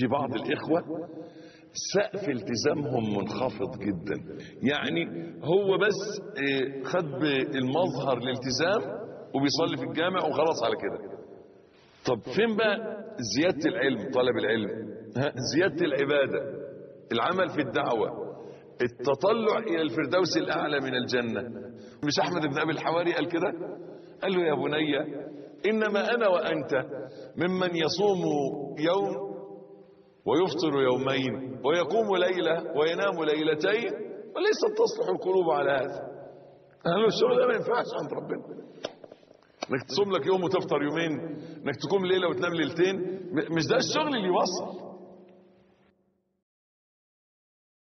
في بعض الإخوة سقف التزامهم منخفض جدا. يعني هو بس آه، خد المظهر الالتزام وبيصلي في الجامع وخلاص على كده. طب فين بقى زيادة العلم طلب العلم؟ زيادة العبادة العمل في الدعوة التطلع إلى الفردوس الأعلى من الجنة. مش أحمد بن أبي الحواري قال كده؟ قال له يا بني إنما أنا وأنت ممن يصوم يوم ويفطر يومين ويقوم ليلة وينام ليلتين وليست تصلح القلوب على هذا. له الشغل ده ما ينفعش عند ربنا. إنك تصوم لك يوم وتفطر يومين إنك تقوم ليلة وتنام ليلتين مش ده الشغل اللي يوصل.